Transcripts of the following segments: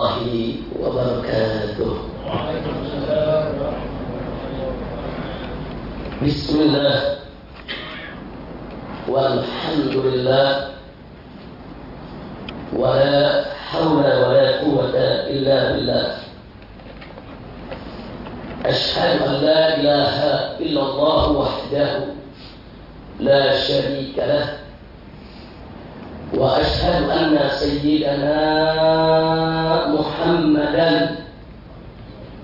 الله وبركاته. بسم الله والحمد لله ولا حول ولا قوة إلا بالله. أشهد أن لا إله إلا الله وحده لا شريك له. وأشهد أن سيدنا محمدا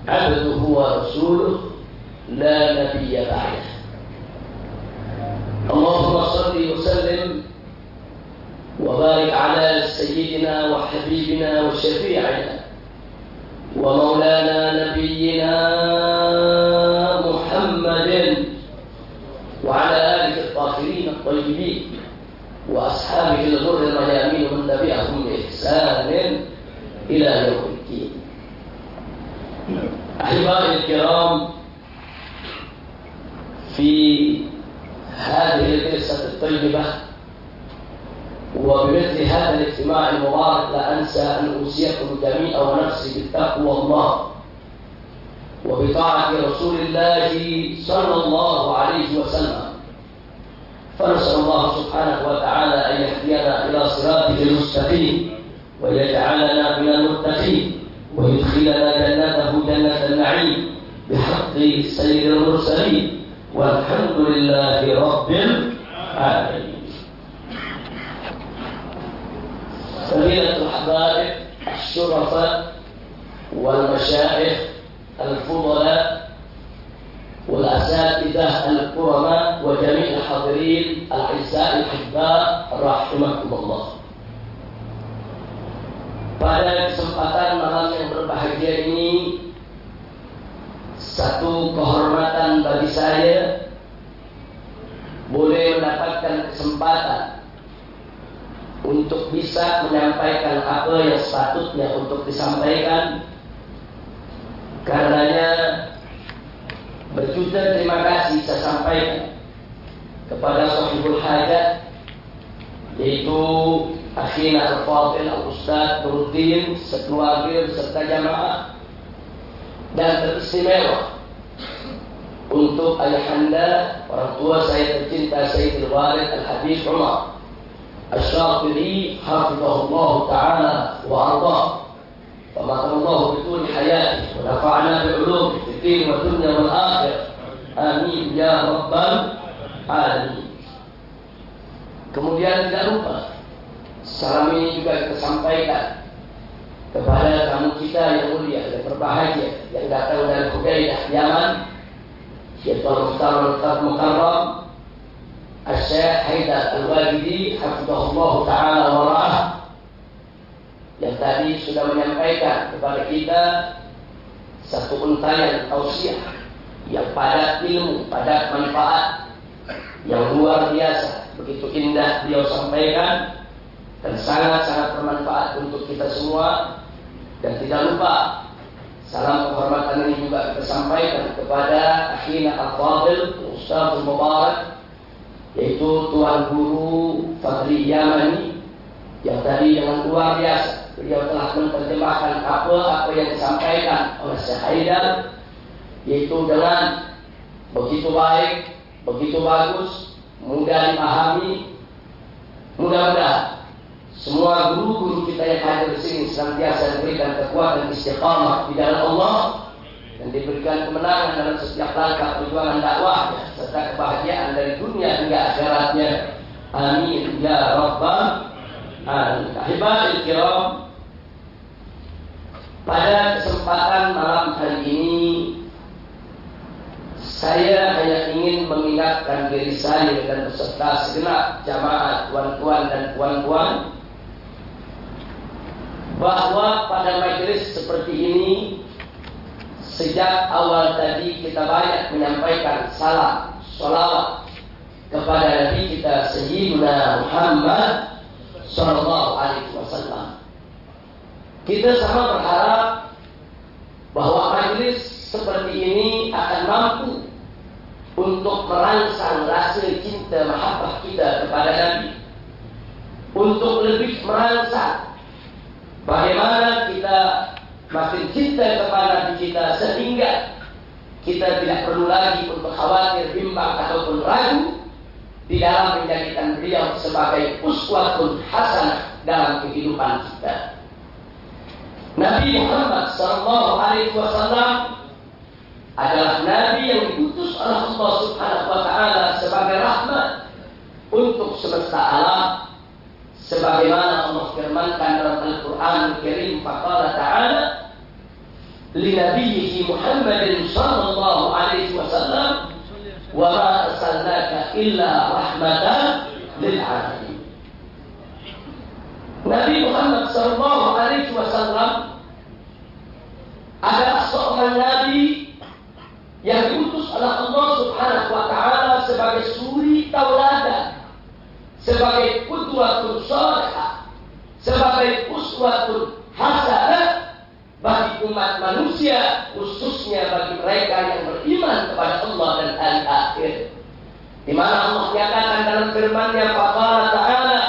عبده ورسوله لا نبي بعده. اللهم صل وسلم وبارك على سيدنا وحبيبنا وشفيعنا ومولانا نبينا محمد وعلى آله الطاهرين الطيبين. وأصحابه الغر الميامين ومن تبعهم بإحسان إلى يوم الدين. أحبائي الكرام في هذه الجلسة الطيبة وبمثل هذا الاجتماع المبارك لا أنسى أن أوصيكم جميعا ونفسي بتقوى الله وبطاعة رسول الله صلى الله عليه وسلم. فنسأل الله سبحانه وتعالى أن يهدينا إلى صراطه المستقيم ويجعلنا من المتقين ويدخلنا جنته جنة النعيم. بحق سيد المرسلين والحمد لله رب العالمين. فضيلة الحبائب الشرفاء والمشايخ الحاضرين الأعزاء الأحباء رحمكم الله Pada kesempatan malam yang berbahagia ini Satu kehormatan bagi saya Boleh mendapatkan kesempatan Untuk bisa menyampaikan apa yang sepatutnya untuk disampaikan Karenanya Berjuta terima kasih saya sampaikan kepada sahibul hajat yaitu akhina al-fadil al-ustaz Nuruddin sekeluarga serta jamaah dan teristimewa untuk ayahanda orang tua saya tercinta Sayyidul Walid Al-Habib Umar Asy-Syafiri hafizahullah taala wa ardah فمطر الله بطول حياته ونفعنا بعلومه في الدين والدنيا والآخرة آمين يا رب Al, Kemudian tidak lupa salam ini juga kita sampaikan kepada tamu kita yang mulia yang berbahagia yang datang dari Hudaidah Yaman yaitu Al-Muhtar mukarram Asy-Syaikh Haidar Al-Wajidi hafizahullah taala wa yang tadi sudah menyampaikan kepada kita satu untayan tausiah yang padat ilmu, padat manfaat yang luar biasa, begitu indah beliau sampaikan dan sangat-sangat bermanfaat untuk kita semua. Dan tidak lupa salam penghormatan ini juga kita sampaikan kepada akhina al-fadil Ustaz Mubarak yaitu Tuan Guru Fadli Yamani yang tadi dengan luar biasa beliau telah menerjemahkan apa-apa yang disampaikan oleh Syekh yaitu dengan begitu baik, begitu bagus, mudah dipahami, mudah-mudahan semua guru-guru kita yang hadir di sini senantiasa diberikan kekuatan istiqamah di dalam Allah dan diberikan kemenangan dalam setiap langkah perjuangan dakwahnya serta kebahagiaan dari dunia hingga akhiratnya. Amin. Ya rabbal Ahibah kiram. Pada kesempatan malam hari ini Saya hanya ingin mengingatkan diri saya dan beserta segenap jamaah tuan-tuan dan puan-puan Bahwa pada majelis seperti ini Sejak awal tadi kita banyak menyampaikan salam, salawat kepada Nabi kita Sayyidina Muhammad Sallallahu Alaihi Wasallam. Kita sama berharap bahwa majelis seperti ini akan mampu untuk merangsang rasa cinta mahabbah kita kepada Nabi. Untuk lebih merangsang bagaimana kita makin cinta kepada Nabi kita sehingga kita tidak perlu lagi untuk khawatir, bimbang ataupun ragu di dalam menjadikan beliau sebagai uswatun hasanah dalam kehidupan kita. Nabi Muhammad Sallallahu Alaihi Wasallam adalah nabi yang diutus oleh Allah Subhanahu wa taala sebagai rahmat untuk semesta alam sebagaimana Allah firmankan dalam Al-Qur'an Karim faqala ta'ala li Nabihi Muhammadin sallallahu alaihi wasallam wa ma arsalnaka illa rahmatan lil alamin. Nabi Muhammad sallallahu alaihi wasallam adalah seorang nabi yang diutus oleh Allah Subhanahu Wa Taala sebagai suri tauladan, sebagai kudwatun salihah, sebagai uswatun hasanah bagi umat manusia khususnya bagi mereka yang beriman kepada Allah dan hari akhir. Di mana Allah nyatakan dalam firman-Nya faqala ta'ala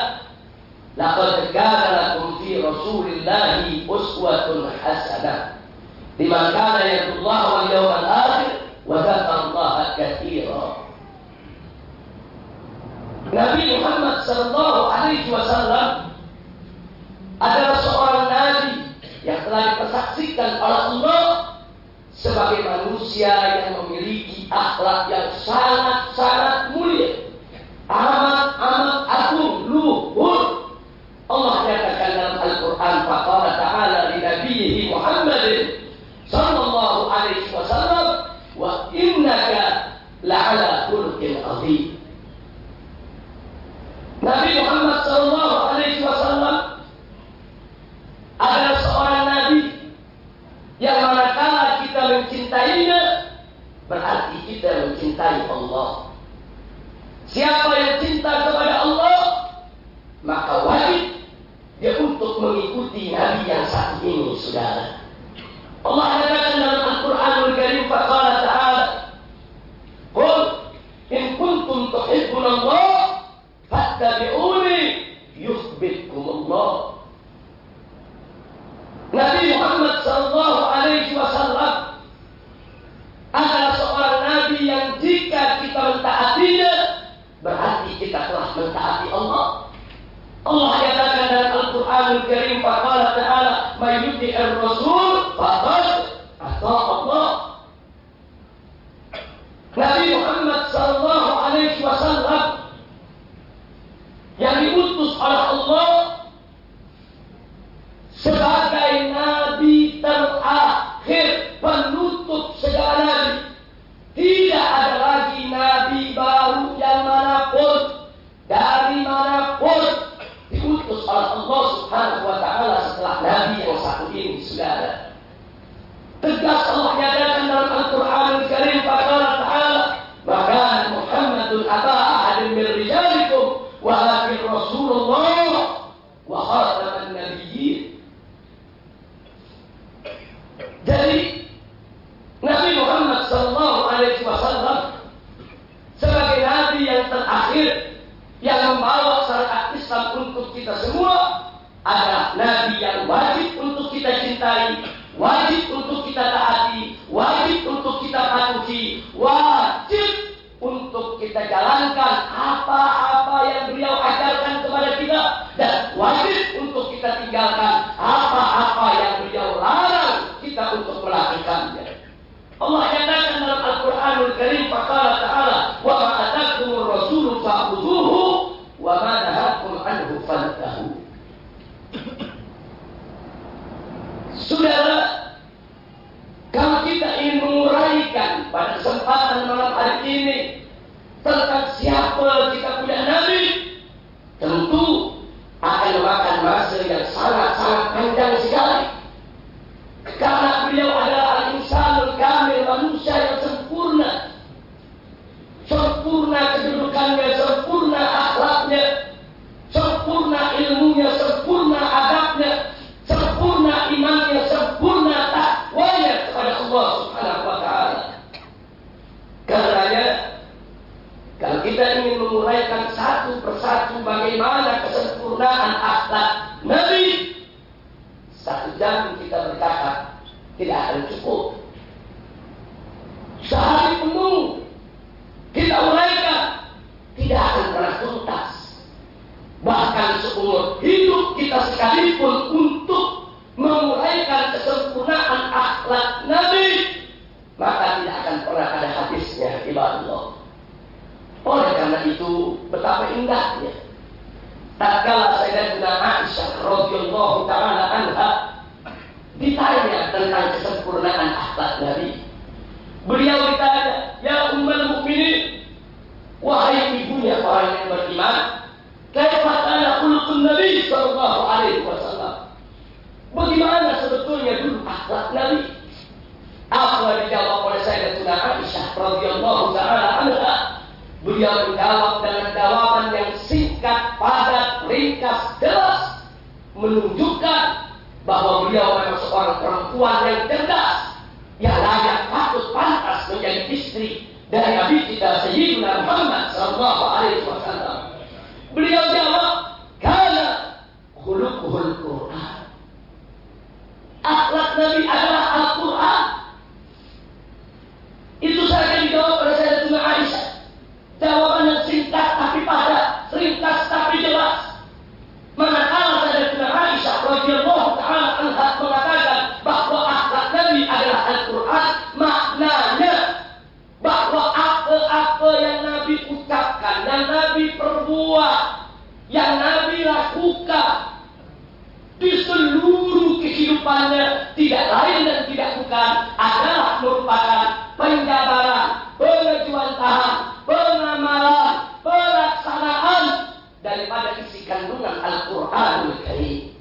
laqad kana lakum fi rasulillahi uswatun hasanah. Liman kana yarjullaha wal yawmal akhir dzakarallaha katsira Nabi Muhammad sallallahu alaihi wasallam adalah seorang nabi yang telah dipersaksikan oleh Allah sebagai manusia yang memiliki akhlak yang sangat-sangat mulia. Amat-amat agung, luhur. Allah nyatakan dalam Al-Quran, Faqala ta'ala li nabiyihi Muhammadin sallallahu alaihi wasallam wa innaka la'ala khuluqin azim. Nabi Muhammad sallallahu alaihi wasallam adalah yang manakala kita mencintainya, berarti kita mencintai Allah. Siapa yang cinta kepada Allah, maka wajib dia untuk mengikuti Nabi yang satu ini, saudara. Allah katakan dalam Al-Quranul Karim, Faqala Ta'ala, Qul in kuntum tuhibbun Allah, fattabi'uni yuhbibkum Allah. Nabi Muhammad Sallallahu Alaihi Wasallam adalah seorang Nabi yang jika kita mentaatinya berarti kita telah mentaati Allah. Allah katakan dalam Al-Quran Al-Karim Faqala Ta'ala Mayyuti al-Rasul Faqad Ata Allah Nabi Muhammad Sallallahu Alaihi Wasallam yang diutus oleh Allah sebagai nabi terakhir penutup segala nabi. Tidak ada lagi nabi baru yang mana pun dari mana pun diutus oleh Allah Subhanahu wa taala setelah nabi yang satu ini saudara. Tegas Allah nyatakan dalam Al-Qur'an Al-Karim faqala ta'ala maka Muhammadun aba ahadin min rijalikum walakin Rasulullah wa khataman nabiyyin Jadi Nabi Muhammad Sallallahu Alaihi Wasallam sebagai Nabi yang terakhir yang membawa syariat Islam untuk kita semua adalah Nabi yang wajib untuk kita cintai, wajib untuk kita taati, wajib untuk kita patuhi, wajib untuk kita jalankan apa-apa yang beliau ajarkan kepada kita dan wajib untuk kita tinggalkan apa-apa yang beliau larang kita untuk melakukannya. Allah nyatakan dalam Al-Quranul Karim Faqala ta'ala Wa ma'atakumur rasulu fa'udhuhu Wa ma'nahakum anhu fantahu Saudara Kalau kita ingin menguraikan pada kesempatan malam hari ini Tentang siapa kita punya Nabi Tentu akan memakan masa yang sangat-sangat panjang sekali karena beliau adalah al-insanul kamil, manusia yang sempurna. Sempurna kedudukannya, sempurna akhlaknya, sempurna ilmunya, sempurna adabnya, sempurna imannya, sempurna takwanya kepada Allah Subhanahu wa taala. Karenanya kalau kita ingin menguraikan satu persatu bagaimana kesempurnaan akhlak Nabi satu jam kita berkata tidak akan cukup. Sehari penuh kita uraikan tidak akan pernah tuntas. Bahkan seumur hidup kita sekalipun untuk menguraikan kesempurnaan akhlak Nabi, maka tidak akan pernah ada habisnya ibadah Allah. Itu, betapa indahnya. Tatkala Sayyidatina Aisyah radhiyallahu taala anha ditanya tentang kesempurnaan akhlak Nabi. Beliau ditanya, "Ya ummul mukminin, wahai ibunya orang yang beriman, kaifa kana khuluqun Nabi sallallahu alaihi wasallam?" Bagaimana sebetulnya dulu akhlak Nabi? Apa dijawab oleh Sayyidatina Aisyah radhiyallahu taala anha? Beliau menjawab dengan jawaban yang singkat, padat, ringkas, jelas, menunjukkan bahwa beliau memang seorang perempuan yang cerdas, yang layak patut pantas menjadi istri dari Nabi kita Sayyidina Muhammad Sallallahu Alaihi Wasallam. Beliau jawab, karena khuluquhul Quran. Akhlak Nabi adalah Al-Quran. Kehidupannya tidak lain dan tidak bukan adalah merupakan penjabaran, pengejuantahan, pengamalan, pelaksanaan daripada isi kandungan Al-Quranul Karim.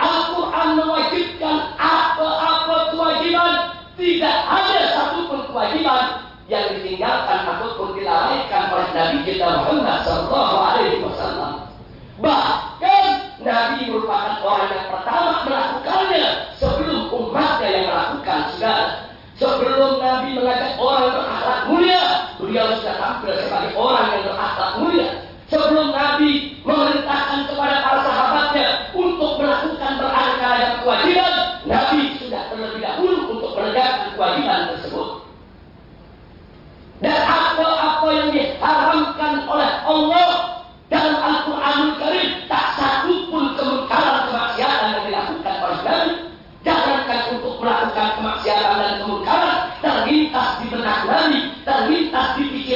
Al-Quran mewajibkan apa-apa kewajiban, tidak ada satupun kewajiban yang ditinggalkan ataupun dilalaikan oleh Nabi kita Muhammad Sallallahu Alaihi Wasallam. Bahkan Nabi merupakan orang yang pertama melakukannya sebelum umatnya yang melakukan segala. Sebelum Nabi mengajak orang berakhlak mulia, beliau sudah tampil sebagai orang yang berakhlak mulia. Sebelum Nabi memerintahkan kepada para sahabatnya untuk melakukan beraneka ragam kewajiban, Nabi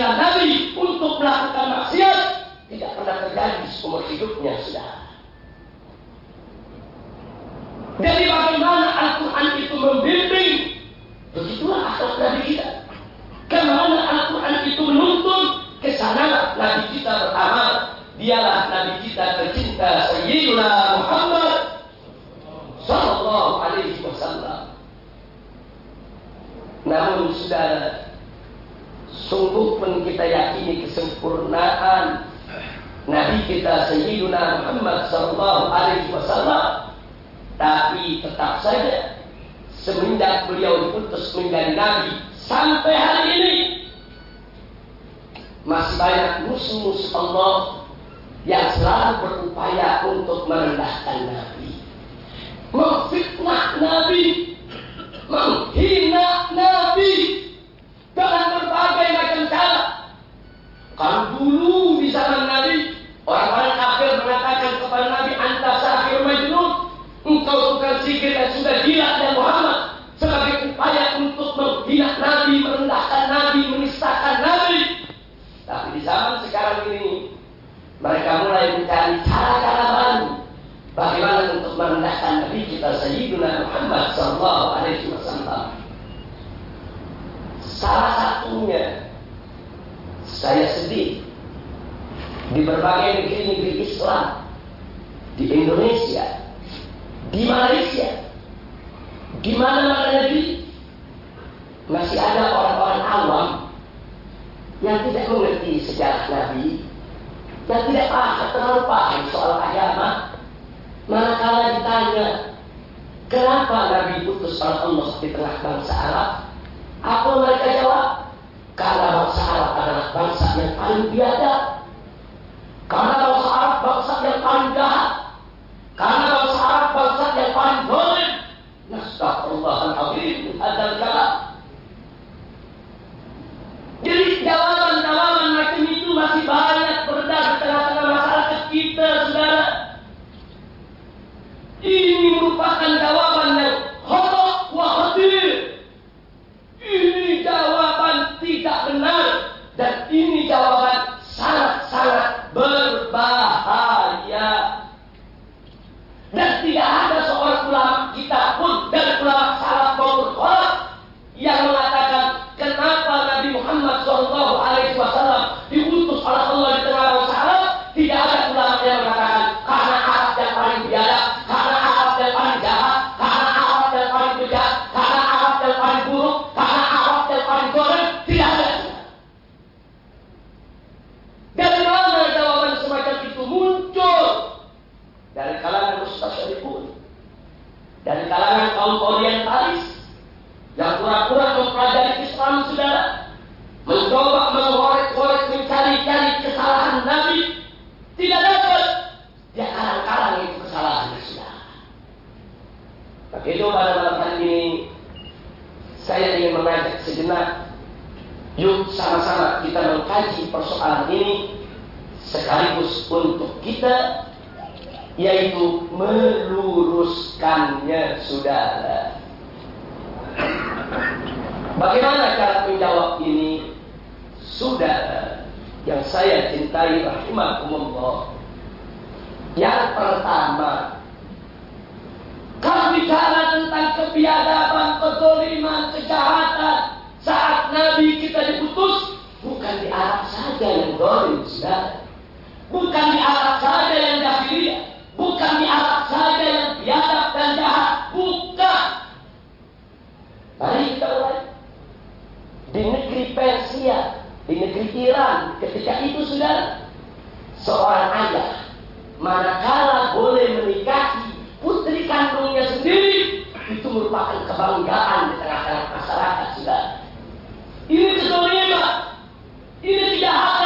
pikiran Nabi untuk melakukan maksiat tidak pernah terjadi seumur hidupnya sudah. Jadi bagaimana Al-Quran itu membimbing? Begitulah akhlak Nabi kita. Ke mana Al-Quran itu menuntun? Ke sana Nabi kita beramal. Dialah Nabi kita tercinta Sayyidina Muhammad Sallallahu Alaihi Wasallam. Namun saudara, sungguh pun kita yakini kesempurnaan Nabi kita Sayyidina Muhammad Sallallahu Alaihi Wasallam. Tapi tetap saja semenjak beliau diputus menjadi Nabi sampai hari ini masih banyak musuh-musuh Allah yang selalu berupaya untuk merendahkan Nabi, memfitnah Nabi, menghina Nabi dengan. Kalau dulu di zaman Nabi, orang-orang kafir mengatakan kepada Nabi, "Anta sahir majnun." Engkau bukan sihir dan sudah gila dan Muhammad sebagai upaya untuk menghina Nabi, merendahkan Nabi, menistakan Nabi. Tapi di zaman sekarang ini mereka mulai mencari cara-cara baru bagaimana untuk merendahkan Nabi kita Sayyidina Muhammad Sallallahu Alaihi Wasallam. Salah satunya saya sedih. Di berbagai negeri-negeri Islam di Indonesia, di Malaysia, di mana-mana negeri masih ada orang-orang awam yang tidak mengerti sejarah Nabi, yang tidak paham terlalu paham soal agama, manakala ditanya kenapa Nabi putus oleh Allah di tengah bangsa Arab, apa mereka jawab? Karena bangsa Arab adalah bangsa yang paling biadab. persoalan ini sekaligus untuk kita yaitu meluruskannya sudah Bagaimana cara menjawab ini? sudah yang saya cintai rahimahumullah Yang pertama, kalau bicara tentang kebiadaban, kezoliman, kejahatan saat Nabi kita diputus bukan di atas saja yang dolim sudah. Bukan di Arab saja yang jahiliyah, bukan di Arab saja yang biadab dan jahat, bukan. Baik kawan, di negeri Persia, di negeri Iran, ketika itu sudah seorang ayah manakala boleh menikahi putri kandungnya sendiri itu merupakan kebanggaan di tengah-tengah masyarakat sudah. Ini sebetulnya 因为这些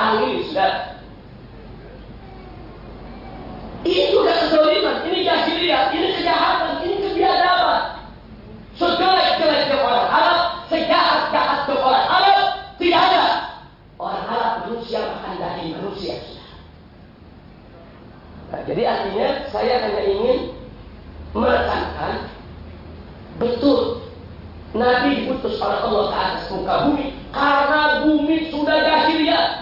sekarang ini sudah. Kezaliman, ini jahiliyah, ini kejahatan, ini kebiadaban. Sejelek-jeleknya orang Arab, sejahat-jahatnya orang Arab, tidak ada. Orang Arab manusia makan daging manusia. Nah, jadi artinya saya hanya ingin menekankan betul Nabi diputus oleh Allah ke atas muka bumi karena bumi sudah jahiliyah.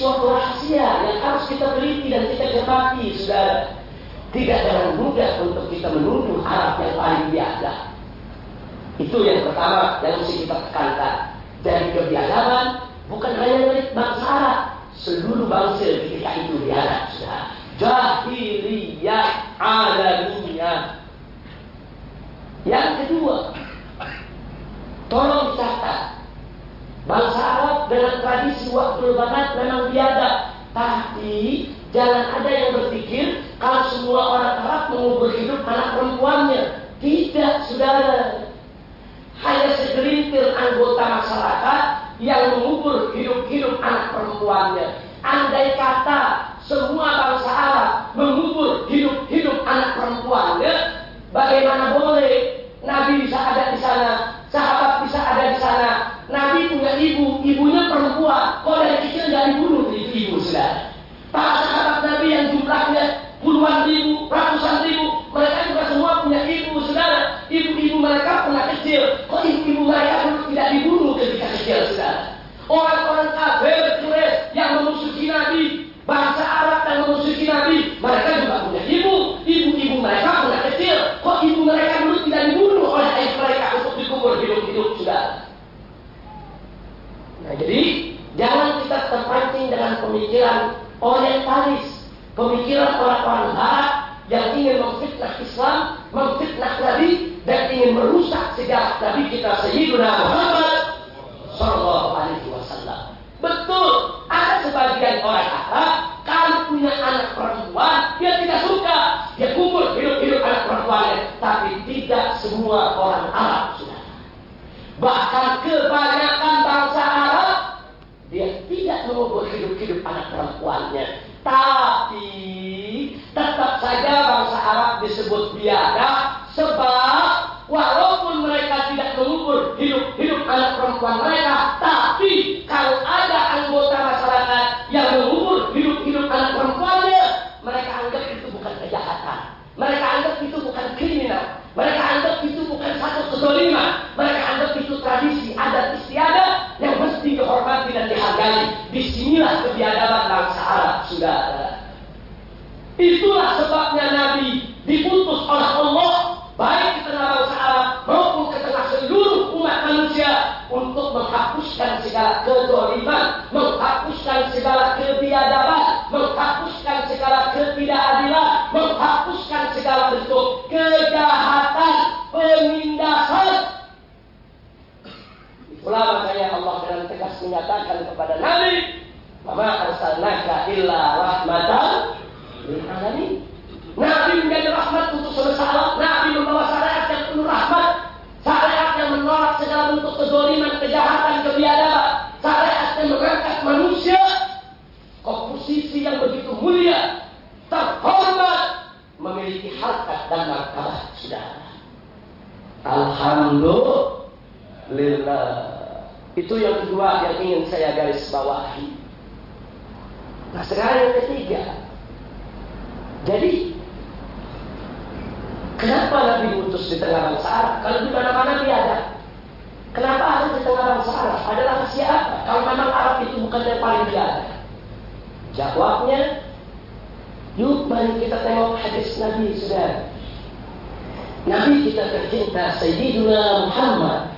Suatu rahasia yang harus kita teliti dan kita cermati, saudara. Tidak dengan mudah untuk kita menuduh Arab yang paling biadab. Itu yang pertama yang mesti kita tekankan. Dari kebiadaban bukan hanya milik bangsa Arab, seluruh bangsa ketika itu biadab, saudara. Jahiliyah alaminya. Yang kedua, tolong catat Bangsa Arab dengan tradisi waktu lebaran memang biadab. Tapi jangan ada yang berpikir kalau semua orang Arab mengubur hidup anak perempuannya. Tidak, saudara. Hanya segelintir anggota masyarakat yang mengubur hidup-hidup anak perempuannya. Andai kata semua bangsa Arab mengubur hidup-hidup anak perempuannya, bagaimana boleh Nabi bisa ada di sana, sahabat bisa ada di sana, Nabi punya ibu, ibunya perempuan. Kok dari kecil nggak dibunuh itu ibu sudah. Para sahabat Nabi yang jumlahnya puluhan ribu, ratusan ribu, mereka juga semua punya ibu, saudara. Ibu-ibu mereka pernah kecil. Kok ibu-ibu mereka dulu tidak dibunuh ketika kecil, saudara? Orang-orang kafir Quraisy yang memusuhi Nabi, bangsa Arab yang memusuhi Nabi, mereka juga punya ibu. Ibu-ibu mereka pernah kecil. Kok ibu mereka dulu tidak dibunuh oleh ayah mereka untuk dikubur hidup-hidup, saudara? Nah, jadi jangan kita terpancing dengan pemikiran orientalis, pemikiran orang-orang Arab yang ingin memfitnah Islam, memfitnah Nabi dan ingin merusak sejarah Nabi kita Sayyidina Muhammad Sallallahu Alaihi Wasallam. Betul, ada sebagian orang Arab kalau punya anak perempuan dia tidak suka, dia kubur hidup-hidup anak perempuannya, tapi tidak semua orang Arab sudah. Bahkan kebanyakan bangsa Arab dia tidak mengubur hidup-hidup anak perempuannya. Tapi tetap saja bangsa Arab disebut biadab sebab walaupun mereka tidak mengubur hidup-hidup anak perempuan mereka, tapi kalau ada anggota Inilah kebiadaban bangsa Arab, sudah ada. Itulah sebabnya Nabi diputus oleh Allah baik di tengah bangsa Arab maupun ke tengah seluruh umat manusia untuk menghapuskan segala kedoliman, menghapuskan segala kebiadaban, menghapuskan segala ketidakadilan, menghapuskan segala bentuk kejahatan, penindasan, Ulama makanya Allah dengan tegas menyatakan kepada Nabi "Mama arsalnaka illa rahmatan lil alamin." Nabi menjadi rahmat untuk semesta alam. Nabi membawa syariat yang penuh rahmat. Syariat yang menolak segala bentuk kezaliman, kejahatan, kebiadaban. Syariat yang mengangkat manusia ke posisi yang begitu mulia, terhormat, memiliki harkat dan martabat saudara. Alhamdulillah. Itu yang kedua yang ingin saya garis bawahi. Nah sekarang yang ketiga. Jadi Kenapa Nabi utus di tengah bangsa Arab? Kalau di mana-mana dia ada. Kenapa harus di tengah bangsa Arab? Ada rahasia apa? Kalau memang Arab itu bukan yang paling dia ada. Jawabnya, yuk mari kita tengok hadis Nabi sudah. Nabi kita tercinta Sayyidina Muhammad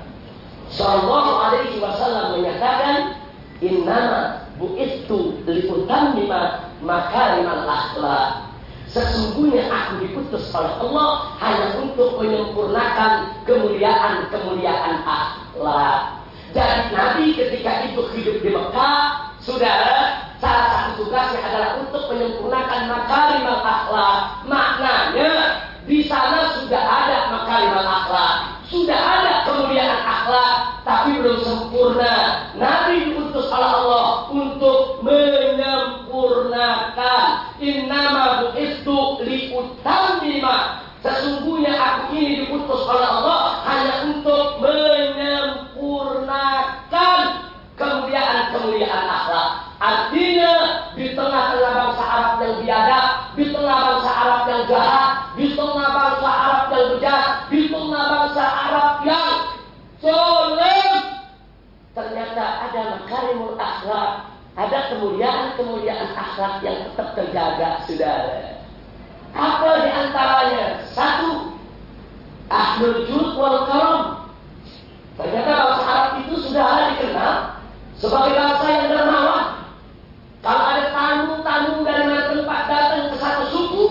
Sallallahu alaihi wasallam menyatakan Innama bu'istu liutammima makarimal akhlak Sesungguhnya aku diputus oleh Allah hanya untuk menyempurnakan kemuliaan-kemuliaan akhlak. Jadi Nabi ketika itu hidup di Mekah, saudara, salah satu tugasnya adalah untuk menyempurnakan makarimal akhlak. Maknanya di sana sudah ada makarimal akhlak, sudah ada kemuliaan akhlak, tapi belum sempurna. Nabi diutus oleh Allah menyempurnakan. Innama bu'istu liutammima. Sesungguhnya aku ini diutus oleh Allah hanya untuk menyempurnakan kemuliaan-kemuliaan akhlak. Artinya di tengah-tengah bangsa Arab yang biadab, di tengah bangsa Arab yang jahat, di tengah bangsa Arab yang bejat, di tengah bangsa Arab yang soleh, ternyata ada makarimul akhlak ada kemuliaan-kemuliaan akhlak yang tetap terjaga, saudara. Apa di antaranya? Satu, ahlul jud wal karam. Ternyata bangsa Arab itu sudah dikenal sebagai bangsa yang dermawan. Kalau ada tamu-tamu dari mana tempat datang ke satu suku,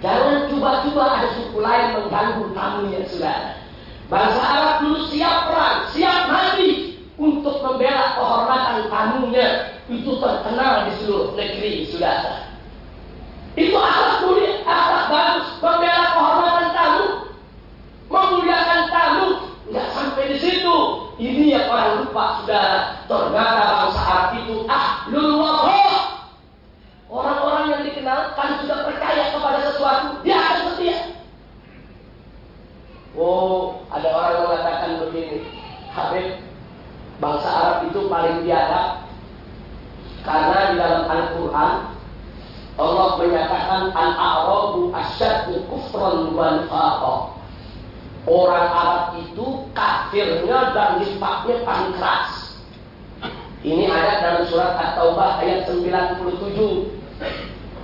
jangan coba-coba ada suku lain mengganggu tamunya, saudara. Bangsa Arab dulu siap perang, siap mati untuk membela kehormatan tamunya itu terkenal di seluruh negeri sudah itu akhlak mulia, akhlak bagus, membela kehormatan tamu, memuliakan tamu, nggak sampai di situ. Ini yang orang lupa sudah ternyata bangsa Arab itu ahlul wafah. Orang-orang yang dikenal kan sudah percaya kepada sesuatu, dia akan setia. Oh, ada orang mengatakan begini, Habib, bangsa Arab itu paling biadab karena di dalam Al-Quran Allah menyatakan Al-Arabu asyadu kufran wa nifaqah. Orang Arab itu kafirnya dan nifaknya paling keras. Ini ada dalam surat At-Taubah ayat 97.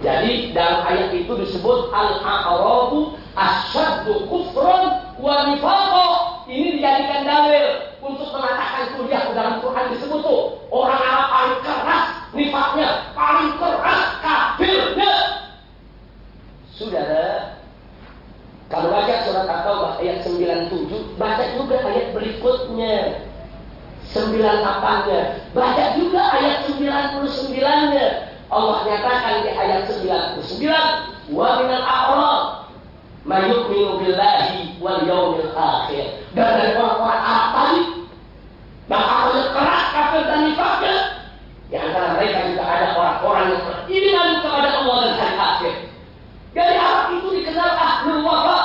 Jadi dalam ayat itu disebut Al-A'rabu asyadu kufran wa nifaqah. Ini dijadikan dalil untuk mengatakan kuliah dalam Quran disebut tuh orang Arab paling keras nifaknya paling keras kafirnya. Saudara, kalau baca surat At-Taubah ayat 97, baca juga ayat berikutnya. 98-nya. Baca juga ayat 99-nya. Allah nyatakan di ayat 99, wa minal a'rab mayu'minu billahi wal yaumil akhir. Dan dari orang-orang Arab tadi, bakal keras kafir dan nifaknya, di antara mereka orang-orang yang beriman kepada Allah dan hari akhir. Dari Arab itu dikenal ahlul wafa.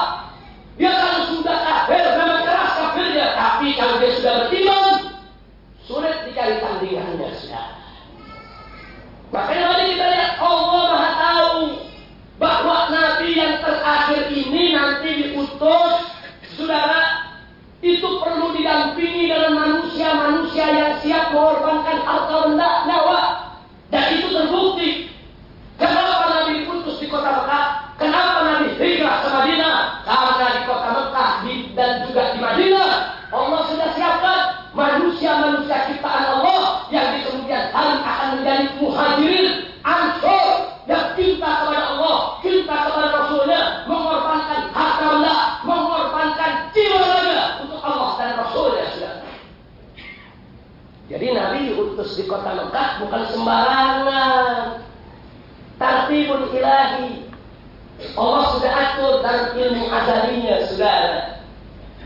Dia kalau sudah kafir, memang keras kafirnya. Tapi kalau dia sudah beriman, sulit dicari tandingannya. Sudah. Makanya mari kita lihat Allah Maha tahu bahwa Nabi yang terakhir ini nanti diutus, saudara, itu perlu didampingi dengan manusia-manusia yang siap mengorbankan harta benda nyawa. Dan itu terbukti. Kenapa Nabi diputus di kota Mekah? manusia ciptaan Allah yang di kemudian hari akan menjadi muhajirin, ansor yang cinta kepada Allah, cinta kepada Rasulnya, mengorbankan harta mengorbankan jiwa untuk Allah dan Rasulnya sudah. Jadi Diutus di kota Mekah bukan sembarangan. Tartibul ilahi. Allah sudah atur dalam ilmu azalinya, saudara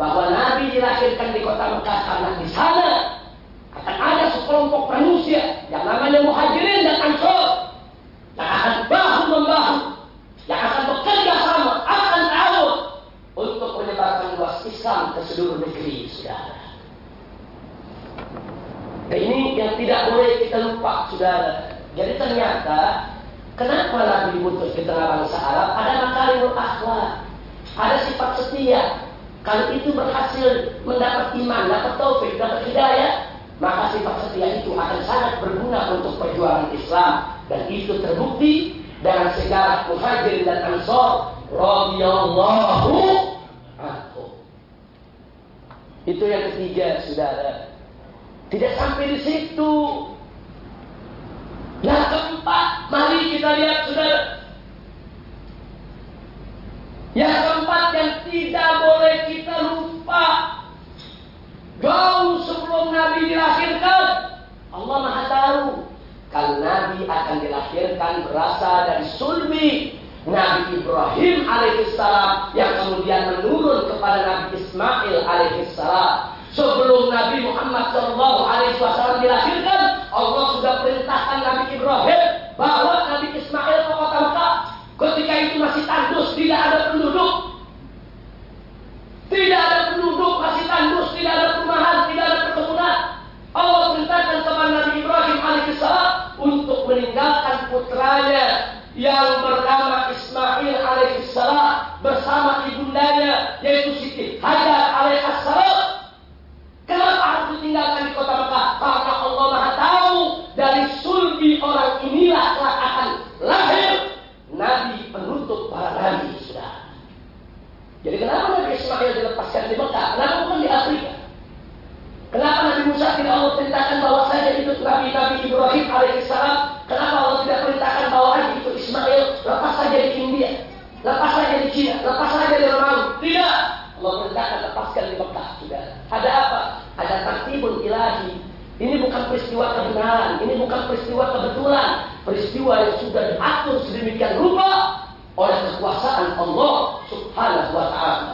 bahwa Nabi dilahirkan di kota Mekah karena di sana akan ada sekelompok manusia yang namanya muhajirin dan ansor yang akan bahu membahu yang akan bekerja sama akan tahu untuk menyebarkan luas Islam ke seluruh negeri saudara dan ini yang tidak boleh kita lupa saudara jadi ternyata kenapa Nabi diutus di tengah bangsa Arab ada makarimul akhlak ada sifat setia kalau itu berhasil mendapat iman, dapat taufik, dapat hidayah, maka sifat setia itu akan sangat berguna untuk perjuangan Islam dan itu terbukti dengan sejarah muhajir dan ansor radhiyallahu anhu. Itu yang ketiga, saudara. Tidak sampai di situ. Yang keempat, mari kita lihat saudara yang keempat yang tidak boleh kita lupa. Jauh sebelum Nabi dilahirkan. Allah Maha tahu. Kalau Nabi akan dilahirkan berasal dari sulbi Nabi Ibrahim alaihissalam yang kemudian menurun kepada Nabi Ismail alaihissalam. Sebelum Nabi Muhammad Shallallahu Alaihi Wasallam dilahirkan, Allah sudah perintahkan Nabi Ibrahim bahwa Nabi Ismail ke kota Mekah Ketika itu masih tandus, tidak ada penduduk. Tidak ada penduduk, masih tandus, tidak ada perumahan, tidak ada perkebunan. Allah perintahkan kepada Nabi Ibrahim alaihissalam untuk meninggalkan putranya yang bernama Ismail alaihissalam bersama ibundanya yaitu Siti Hajar alaihissalam. Kenapa harus ditinggalkan di kota Mekah? Karena Allah Maha tahu dari sulbi orang inilah akan lahir Nabi penutup para nabi sudah. Jadi kenapa Nabi Ismail dilepaskan di Mekah? Kenapa bukan di Afrika? Kenapa Nabi Musa tidak Allah perintahkan bahwa saja itu Nabi Nabi Ibrahim alaihissalam? Kenapa Allah tidak perintahkan bahwa itu Ismail lepas saja di India, lepas saja di Cina, lepas saja di Romawi? Tidak. Allah perintahkan lepaskan di Mekah sudah. Ada apa? Ada tertibun ilahi. Ini bukan peristiwa kebenaran, ini bukan peristiwa kebetulan, peristiwa yang sudah diatur sedemikian rupa oleh kekuasaan Allah Subhanahu wa taala.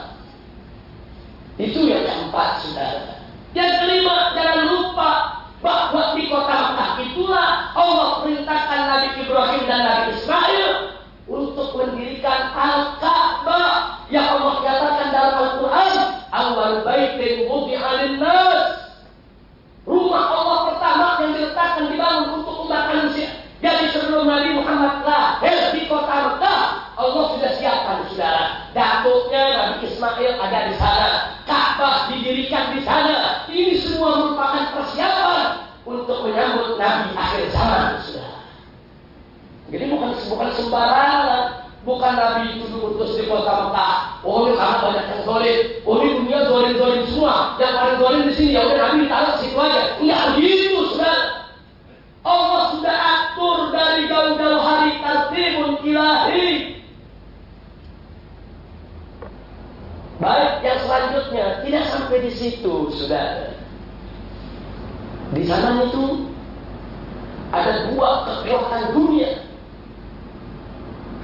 Itu yang keempat, Saudara. Yang kelima, jangan lupa bahwa di kota Makkah itulah Allah perintahkan Nabi Ibrahim dan Nabi Ismail untuk mendirikan Al-Ka'bah yang Allah katakan dalam Al-Qur'an, "Awal baitin wudi'a lin-nas." Rumah Allah pertama yang diletakkan dibangun untuk umat manusia. Jadi sebelum Nabi Muhammad lahir di kota Mekah, Allah sudah siapkan saudara. Datuknya Nabi Ismail ada di sana. Ka'bah didirikan di sana. Ini semua merupakan persiapan untuk menyambut Nabi akhir zaman, saudara. Jadi bukan bukan sembarangan. Bukan Nabi itu diutus di kota Mekah. Oh ini karena banyak yang zolim. Oh ini dunia zolim-zolim semua. Yang paling zolim di sini ya udah Nabi taruh situ aja. Enggak begitu, saudara. Allah sudah atur dari jauh-jauh hari tertibun ilahi. Baik, yang selanjutnya tidak sampai di situ, sudah. Di sana itu ada dua kekuatan dunia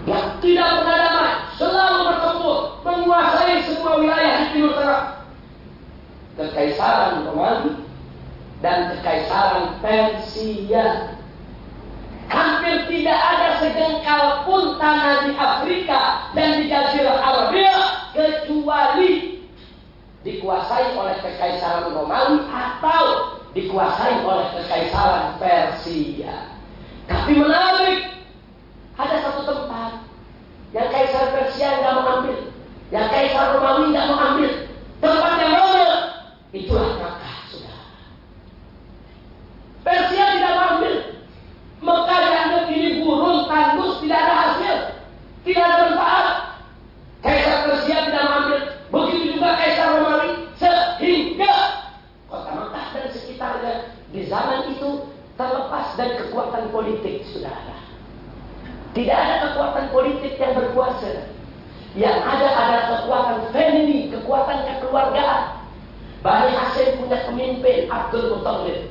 yang tidak pernah damai, selalu bertempur, menguasai semua wilayah di Timur Tengah. Kekaisaran Romawi dan kekaisaran Persia. Hampir tidak ada sejengkal pun tanah di Afrika dan di Jazirah Arabia kecuali dikuasai oleh kekaisaran Romawi atau dikuasai oleh kekaisaran Persia. Tapi menarik, ada satu tempat yang kaisar Persia nggak mau ambil, yang kaisar Romawi nggak mau ambil. Tempat yang mana? Itulah Makkah. Persia tidak ambil. Mekah dianggap ini burung, tandus, tidak ada hasil. Tidak ada manfaat. Kaisar Persia tidak ambil. Begitu juga Kaisar Romawi. Sehingga kota Mekah dan sekitarnya zaman itu terlepas dari kekuatan politik, saudara. Tidak ada kekuatan politik yang berkuasa. Yang ada adalah kekuatan family, kekuatan kekeluargaan. Bani Hashim punya pemimpin Abdul Muttalib.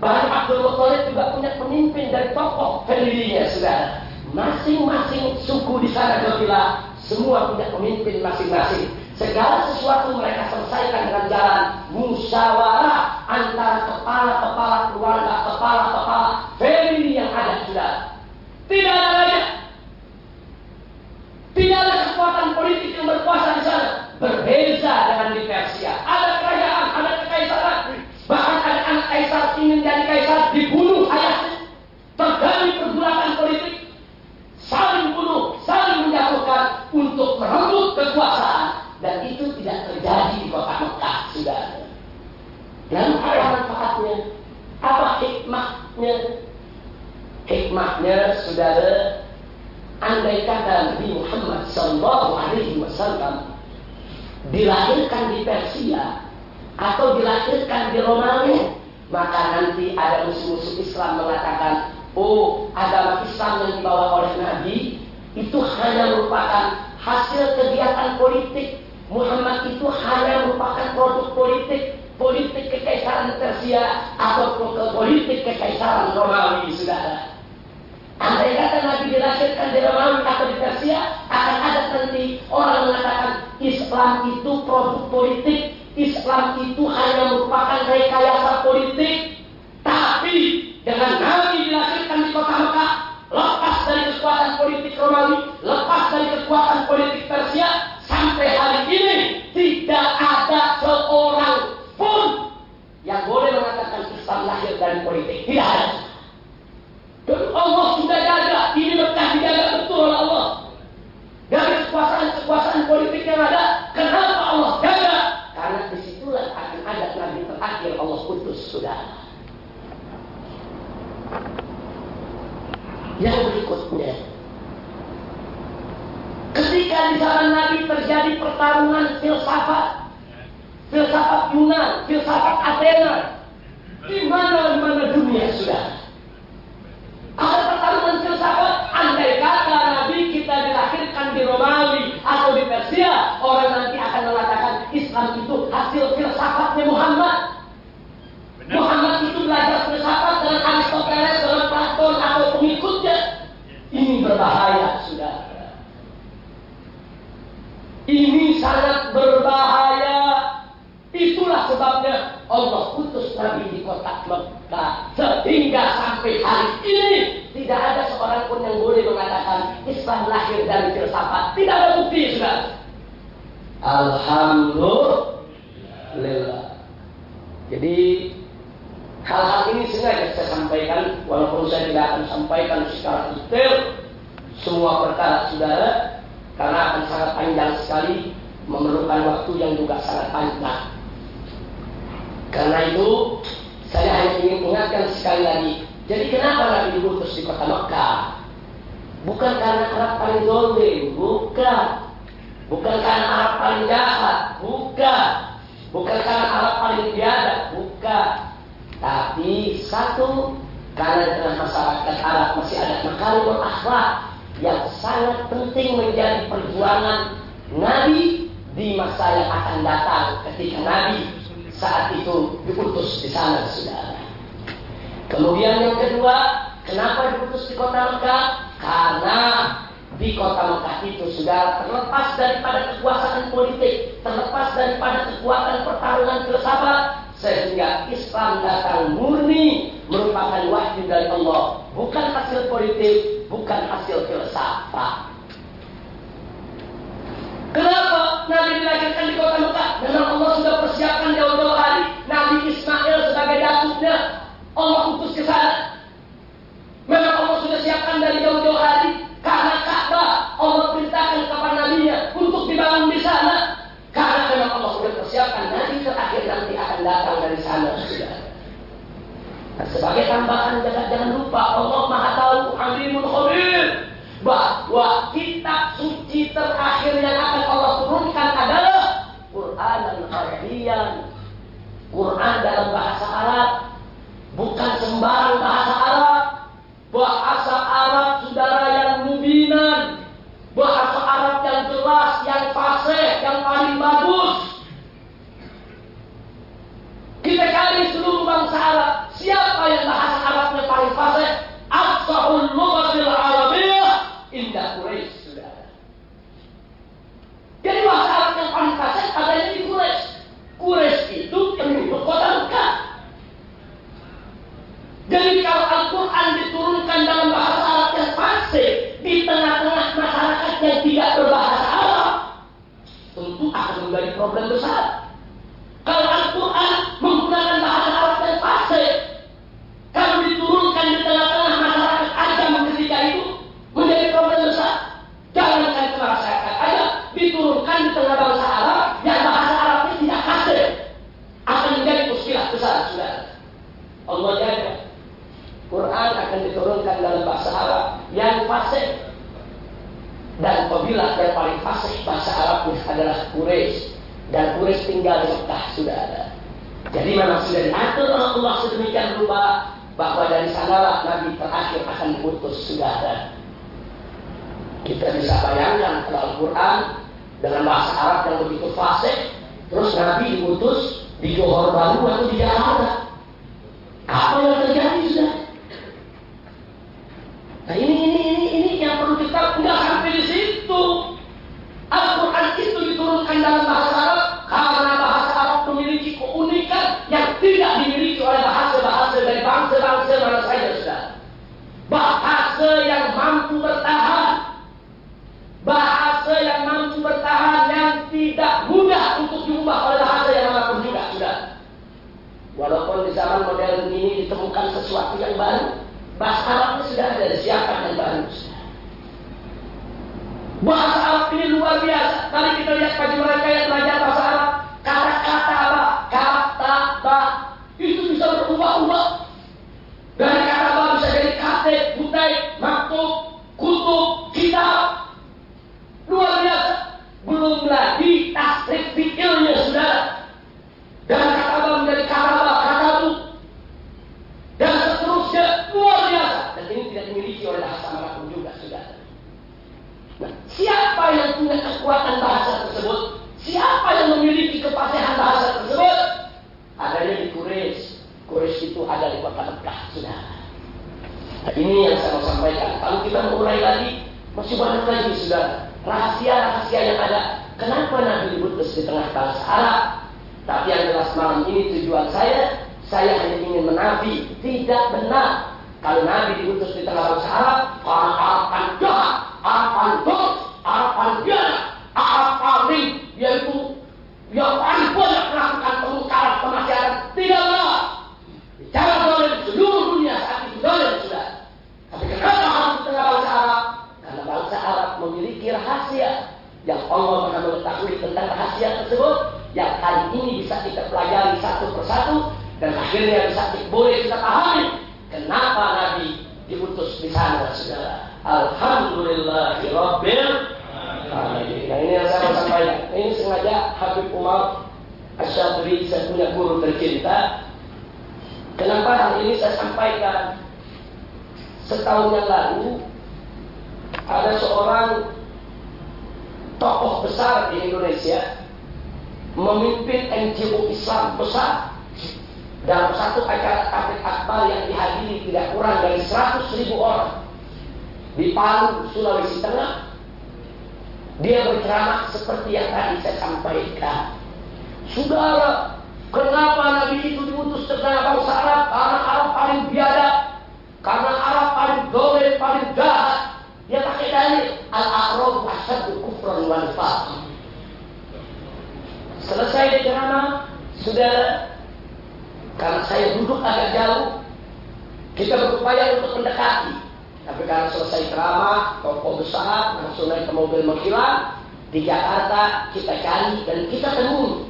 Bani Abdul Muttalib juga punya pemimpin dari tokoh family-nya, saudara. Masing-masing suku di sana kabilah semua punya pemimpin masing-masing. Segala sesuatu mereka selesaikan dengan jalan musyawarah antara kepala-kepala keluarga, kepala-kepala family yang ada sudah. Tidak ada lagi. Tidak ada kekuatan politik yang berkuasa di sana. Berbeza dengan di Persia. Ada kerajaan, ada kekaisaran. Bahkan ada anak kaisar ingin jadi kaisar dibunuh ayahnya. Terjadi pergulatan politik. Saling bunuh, saling menjatuhkan untuk merebut kekuasaan dan itu tidak terjadi di kota Mekah sudah. Lalu apa manfaatnya? Apa hikmahnya? Hikmahnya saudara, andai kata Nabi Muhammad Sallallahu Alaihi Wasallam dilahirkan di Persia atau dilahirkan di Romawi, maka nanti ada musuh-musuh Islam mengatakan, oh agama Islam yang dibawa oleh Nabi itu hanya merupakan hasil kegiatan politik Muhammad itu hanya merupakan produk politik, politik kekaisaran Persia atau politik kekaisaran Romawi, saudara. Andai kata Nabi dilahirkan di Romawi atau di Persia, akan ada nanti orang mengatakan Islam itu produk politik, Islam itu hanya merupakan rekayasa politik. Tapi dengan Nabi dilahirkan di kota Mekah, lepas dari kekuatan politik Romawi, lepas dari kekuatan politik Persia, sampai hari ini tidak ada seorang pun yang boleh mengatakan Islam lahir dari politik. Tidak ada. Dan Allah sudah jaga. Ini Mekah dijaga betul oleh Allah. Dari kekuasaan-kekuasaan politik yang ada, kenapa Allah jaga? Karena di situlah akan ada Nabi terakhir Allah putus sudah. Yang berikutnya, Ketika di zaman Nabi terjadi pertarungan filsafat, filsafat Yunan, filsafat Athena, di mana mana dunia sudah. Ada pertarungan filsafat, andai kata Nabi kita dilahirkan di Romawi atau di Persia, orang nanti akan mengatakan Islam itu hasil filsafatnya Muhammad. Muhammad itu belajar filsafat dengan Aristoteles, dengan Platon atau pengikutnya. Ini berbahaya, sudah. Ini sangat berbahaya. Itulah sebabnya Allah putus Nabi di kota Mekah. Sehingga sampai hari ini tidak ada seorang pun yang boleh mengatakan Islam lahir dari filsafat. Tidak ada bukti sudah. Alhamdulillah. Jadi hal-hal ini sengaja saya sampaikan walaupun saya tidak akan sampaikan secara detail semua perkara saudara karena akan sangat panjang sekali memerlukan waktu yang juga sangat panjang. Karena itu saya hanya ingin ingatkan sekali lagi. Jadi kenapa Nabi diutus di kota Mekah? Bukan karena Arab paling dolim, bukan. Bukan karena Arab paling jahat, bukan. Bukan karena Arab paling biadab, bukan. Tapi satu, karena dengan masyarakat Arab masih ada makarimul akhlak yang sangat penting menjadi perjuangan Nabi di masa yang akan datang ketika Nabi saat itu diutus di sana saudara. Kemudian yang kedua, kenapa diutus di kota Mekah? Karena di kota Mekah itu sudah terlepas daripada kekuasaan politik, terlepas daripada kekuatan pertarungan filsafat, sehingga Islam datang murni merupakan wahyu dari Allah, bukan hasil politik, bukan hasil filsafat. Kenapa Nabi dilahirkan di kota Mekah? Memang Allah sudah persiapkan jauh-jauh hari Nabi Ismail sebagai datuknya. Allah utus ke sana. Memang Allah sudah siapkan dari jauh-jauh hari karena Ka'bah Allah perintahkan kepada nabinya untuk dibangun di sana. Karena memang Allah sudah persiapkan Nabi terakhir nanti akan datang dari sana. Nah, sebagai tambahan jangan, jangan lupa Allah Maha Tahu Alimul Khabir bahwa kitab suci terakhir yang akan Allah turunkan adalah Quran dan Arabian. Quran dalam bahasa Arab bukan sembarang bahasa Arab. Bahasa Arab saudara yang mubinan. Bahasa Arab yang jelas, yang fasih, yang paling bagus. Kita cari seluruh bangsa Arab. Siapa yang bahasa Arabnya paling fasih? Afsahul lughatil Arabiyah indah Quraisy, saudara. Jadi Arab yang paling fasih adanya di. Quraisy itu penduduk kota Mekah. Jadi kalau Al-Quran diturunkan dalam bahasa Arab yang fasih di tengah-tengah masyarakat yang tidak berbahasa Arab, tentu akan menjadi problem besar. Kalau Al-Quran menggunakan bahasa Arab yang fasih, kalau diturunkan di tengah-tengah masyarakat ajam ketika itu, menjadi problem besar. Jangankan ke masyarakat ajam, diturunkan di tengah bangsa Arab yang bahasa Arabnya tidak fasih, akan menjadi muskilah besar, sudah. Allah jaga. Quran akan diturunkan dalam bahasa Arab yang fasih dan apabila yang paling fasih bahasa Arabnya adalah Quraisy dan Quraisy tinggal di Mekah sudah ada. Jadi memang sudah diatur oleh Allah sedemikian rupa bahwa dari sanalah Nabi terakhir akan diutus sudah ada. Kita bisa bayangkan kalau Al-Quran dengan bahasa Arab yang begitu fasih, terus Nabi diutus di Johor Baru atau di Jakarta. Apa yang terjadi sudah? Nah ini ini ini ini yang perlu kita nggak sampai di situ. Al-Quran itu diturunkan dalam bahasa Arab karena bahasa Arab memiliki keunikan yang tidak dimiliki oleh bahasa-bahasa dari bangsa-bangsa mana saja sudah. Bahasa yang mampu bertahan, bahasa yang mampu bertahan yang tidak mudah untuk diubah oleh bahasa yang mana pun juga sudah. Walaupun di zaman modern ini ditemukan sesuatu yang baru, bahasa Arabnya sudah ada disiapkan yang baru. Bahasa Arab ini luar biasa. Tadi kita lihat kaji mereka yang belajar bahasa Arab. Kata-kata apa? Kata ba. Itu bisa berubah-ubah. Dari kata ba bisa jadi kate, butai, maktub, kutub, kitab. Luar biasa. Belum lagi tasrik fikirnya, saudara. Dan kata ba menjadi kata ba, kata bu. Dan seterusnya luar biasa. Dan ini tidak dimiliki oleh bahasa mana pun juga, saudara. Nah, siapa yang punya kekuatan bahasa tersebut? Siapa yang memiliki kepasihan bahasa tersebut? Adanya di Quraisy. Quraisy itu ada di kota Mekah, sudah. Nah, ini yang saya mau sampaikan. Kalau kita mulai lagi, masih banyak lagi, sudah. Rahasia-rahasia yang ada. Kenapa Nabi diutus di tengah bangsa Arab? Tapi yang jelas malam ini tujuan saya, saya hanya ingin menafi. Tidak benar. Kalau Nabi diutus di tengah bangsa Arab, orang Arab kan jahat, Arab kan dosa, Arab kan biara, Arab paling yaitu yang paling banyak melakukan pemungkaran kemaksiatan. Tidak benar. Bicara boleh di seluruh dunia saat itu boleh sudah. Tapi kenapa harus di tengah bangsa Arab? Karena bangsa Arab memiliki rahasia yang Allah Maha mengetahui tentang rahasia tersebut yang kali ini bisa kita pelajari satu persatu dan akhirnya bisa boleh kita pahami kenapa Nabi diutus di sana saudara. Alhamdulillahirabbil alamin. Nah ini yang saya sampaikan. Ini sengaja Habib Umar Asyadri saya punya guru tercinta. Kenapa hal ini saya sampaikan? Setahun yang lalu ada seorang tokoh besar di Indonesia memimpin NGO Islam besar dalam satu acara tablik akbar yang dihadiri tidak kurang dari 100 ribu orang di Palu, Sulawesi Tengah. Dia berceramah seperti yang tadi saya sampaikan. Saudara, kenapa Nabi itu diutus ke bangsa Arab? Karena Arab paling biadab, karena Arab paling dolen, paling jahat. Dia pakai dalil al-a'rab nifaq. Selesai ceramah, saudara, karena saya duduk agak jauh, kita berupaya untuk mendekati. Tapi karena selesai ceramah, toko besar, langsung naik ke mobil menghilang, di Jakarta kita cari dan kita temui.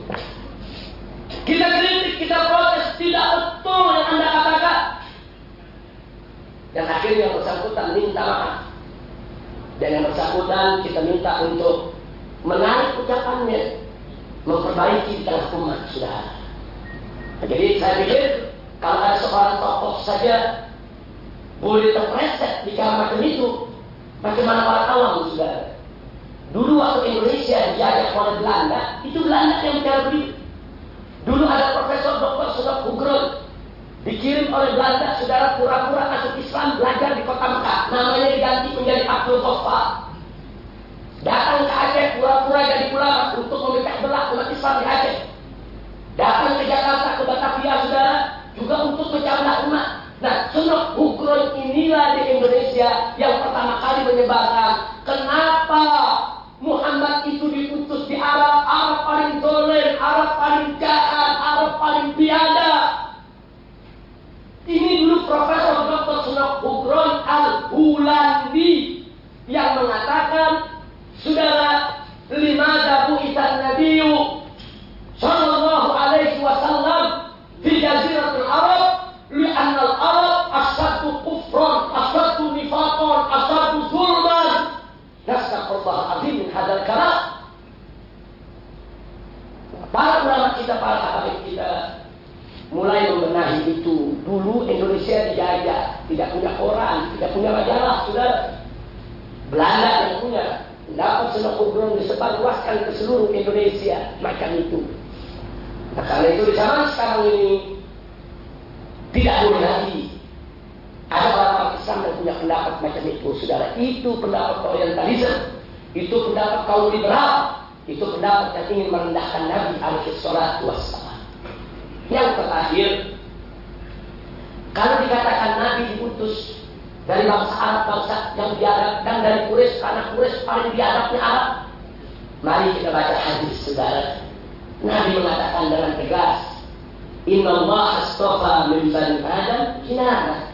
Kita kritik, kita protes, tidak betul yang Anda katakan. Dan akhirnya bersangkutan minta maaf. Dan yang bersangkutan kita minta untuk menarik ucapannya, memperbaiki di tengah umat sudah. Nah, jadi saya pikir kalau ada seorang tokoh saja boleh terpreset di macam itu. Bagaimana para awam saudara? Dulu waktu Indonesia dijajah oleh Belanda, itu Belanda yang begitu. Dulu ada Profesor Dr. Sudok Hugron dikirim oleh Belanda, saudara pura-pura masuk Islam belajar di kota Mekah. Namanya diganti menjadi Abdul Ghaffar. Datang ke Aceh pura-pura jadi ulama untuk memecah belah umat Islam di Aceh. Datang ke Jakarta, ke Batavia, saudara, juga untuk pecah belah umat. Nah, sunat Hugron inilah di Indonesia yang pertama kali menyebarkan kenapa Muhammad itu diputus di Arab, Arab paling dolen, Arab paling jahat, Arab paling biada. Profesor Dr. Hugron Al-Hulandi yang mengatakan, Saudara, lima dabu itan Nabiyu Sallallahu alaihi wasallam di Jaziratul Arab li'anna al-Arab asadu kufran, asadu nifaqan, asadu zulman Nastaghfirullah azim min hadal kalam. Para ulama kita, para mulai membenahi itu. Dulu Indonesia dijajah, tidak punya koran, tidak punya majalah, sudah Belanda yang punya. Dapat sudah kubron disebarluaskan ke seluruh Indonesia macam itu. Nah, karena itu di zaman sekarang ini tidak boleh lagi ada orang-orang Islam yang punya pendapat macam itu, saudara. Itu pendapat Orientalisme. Itu pendapat kaum liberal. Itu pendapat yang ingin merendahkan Nabi alaihi salatu. Yang terakhir, kalau dikatakan Nabi diutus dari bangsa Arab, bangsa yang biadab, dan dari Quraisy karena Quraisy paling biadabnya Arab. Mari kita baca hadis, saudara. Nabi mengatakan dengan tegas, Inna Allah astafa min bani Adam kinana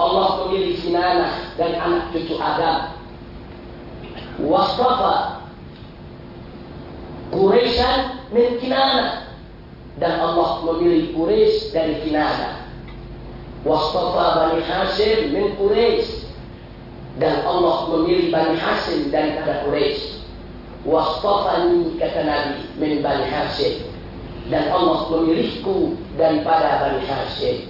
Allah memilih Kinanah dan anak cucu Adam. Wastafa Quraisyan min Kinanah dan Allah memilih Quraisy dari Kinanah. Wastafa Bani Hashim min Quraisy dan Allah memilih Bani Hashim daripada Quraisy. Wastafani kata Nabi min Bani Hashim dan Allah memilihku daripada Bani Hashim.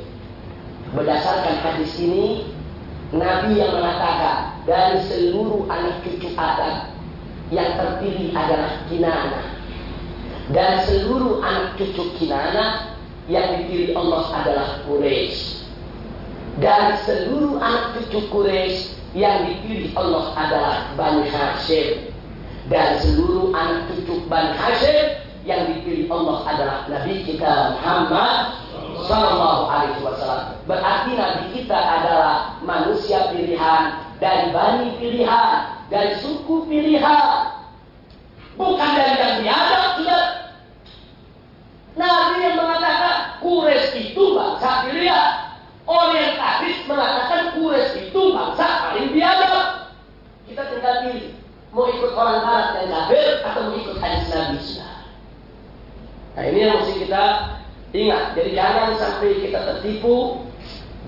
Berdasarkan hadis ini, Nabi yang mengatakan dari seluruh anak cucu Adam yang terpilih adalah Kinana. Dan seluruh anak cucu Kinana yang dipilih Allah adalah Quraisy. Dan seluruh anak cucu Quraisy yang dipilih Allah adalah Bani Hashim. Dan seluruh anak cucu Bani Hashim yang dipilih Allah adalah Nabi kita Muhammad Sallallahu Alaihi Wasallam. Berarti Nabi kita adalah manusia pilihan dari bani pilihan, dari suku pilihan, bukan dari yang biadab sudah. Nabi yang mengatakan Quraisy itu bangsa pilihan. Orientalis mengatakan Quraisy itu bangsa paling biadab. Kita tinggal pilih mau ikut orang Barat yang kafir atau mau ikut hadis Nabi. Nah ini yang mesti kita Ingat, jadi jangan sampai kita tertipu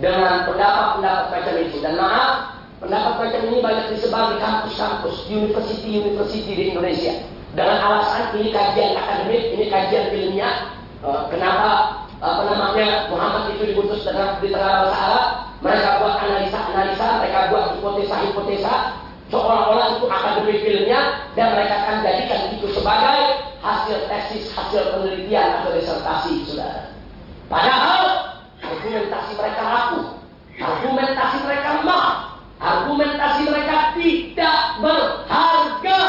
dengan pendapat-pendapat macam itu. Dan maaf, pendapat macam ini banyak disebar di kampus-kampus, university-university di Indonesia. Dengan alasan ini kajian akademik, ini kajian ilmiah. Eh, kenapa apa namanya Muhammad itu diputus dengan di tengah bahasa Arab? Mereka buat analisa-analisa, mereka buat hipotesa-hipotesa, seolah-olah itu akademik ilmiah dan mereka akan jadikan itu sebagai hasil tesis, hasil penelitian atau disertasi, saudara. Padahal argumentasi mereka rapuh, argumentasi mereka lemah, argumentasi mereka tidak berharga.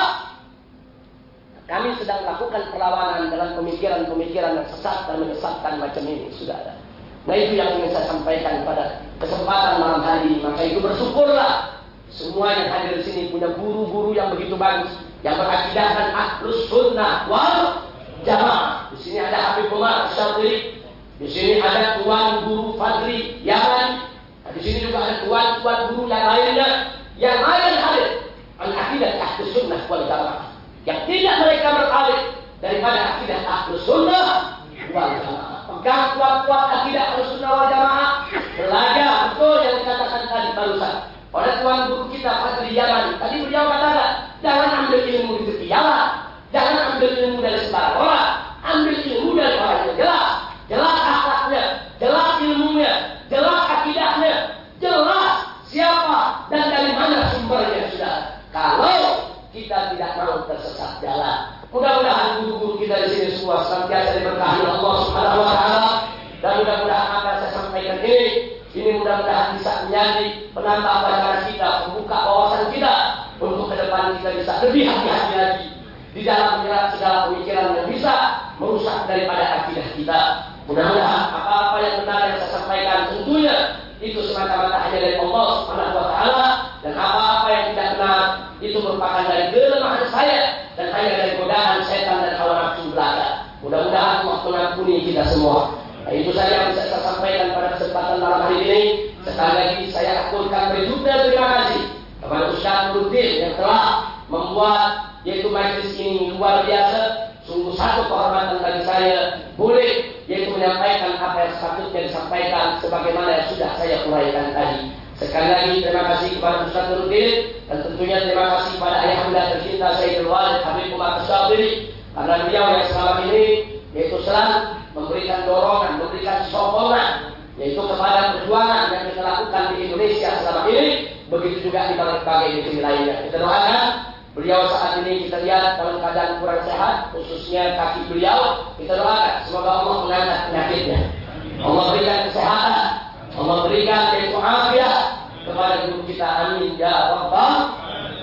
Kami sedang melakukan perlawanan dalam pemikiran-pemikiran yang sesat dan menyesatkan macam ini, saudara. Nah itu yang ingin saya sampaikan pada kesempatan malam hari ini. Maka itu bersyukurlah semua yang hadir di sini punya guru-guru yang begitu bagus yang berakidahkan ahlus sunnah wal jamaah. Di sini ada Habib Umar Syafiri, di sini ada tuan guru Fadli Yaman, di sini juga ada tuan-tuan guru yang lainnya yang lain hadir an akidah ahlus sunnah wal jamaah. Yang tidak mereka beralih daripada akidah ahlus sunnah wal jamaah. Pegang kuat-kuat akidah ahlus sunnah wal jamaah, belajar betul yang dikatakan tadi barusan oleh tuan guru kita Fadli Yaman. Tadi beliau katakan Jangan ambil ilmu di jalan. Jangan ambil ilmu dari sembarang orang. Ambil ilmu dari orang yang jelas. Jelas akhlaknya, jelas ilmunya, jelas Mudah-mudahan guru-guru kita di sini semua senantiasa diberkahi Allah Subhanahu wa taala dan mudah-mudahan apa yang saya sampaikan ini ini mudah-mudahan bisa menjadi penambah pelajaran kita, membuka wawasan kita untuk ke depan kita bisa lebih hati-hati lagi di dalam menyerap segala pemikiran yang bisa merusak daripada akidah kita. Mudah-mudahan apa-apa yang benar yang saya sampaikan tentunya itu semata-mata hanya dari Allah Subhanahu wa taala dan apa-apa yang tidak itu merupakan dari kelemahan saya dan hanya dari godaan setan dan hawa nafsu belaka. Mudah-mudahan Allah mengampuni kita semua. Nah, itu saja yang bisa saya sampaikan pada kesempatan malam hari ini. Sekali lagi saya aturkan berjuta terima kasih kepada Ustaz Nurdin yang telah membuat yaitu majlis ini luar biasa. Sungguh satu kehormatan bagi saya boleh yaitu menyampaikan apa yang sepatutnya disampaikan sebagaimana yang sudah saya uraikan tadi. Sekali lagi terima kasih kepada Ustaz Nurdin dan tentunya terima kasih kepada ayah anda tercinta Sayyidul Walid Habib Umar Syafiri karena beliau yang selama ini yaitu selalu memberikan dorongan, memberikan sokongan yaitu kepada perjuangan yang kita lakukan di Indonesia selama ini begitu juga di berbagai negeri lainnya. Kita doakan beliau saat ini kita lihat dalam keadaan kurang sehat khususnya kaki beliau. Kita doakan semoga Allah mengangkat penyakitnya. Allah berikan kesehatan Allah berikan yaitu afiat kepada guru kita amin ya rabbal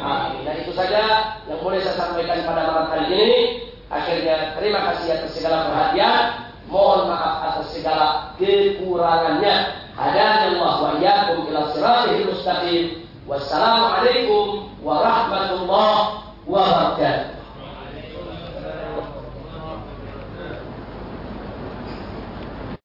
amin dan itu saja yang boleh saya sampaikan pada malam hari ini akhirnya terima kasih atas segala perhatian Mohon maaf atas segala kekurangannya. Hadani Allah wa iyyakum ila siratal mustaqim. Wassalamualaikum warahmatullahi wabarakatuh.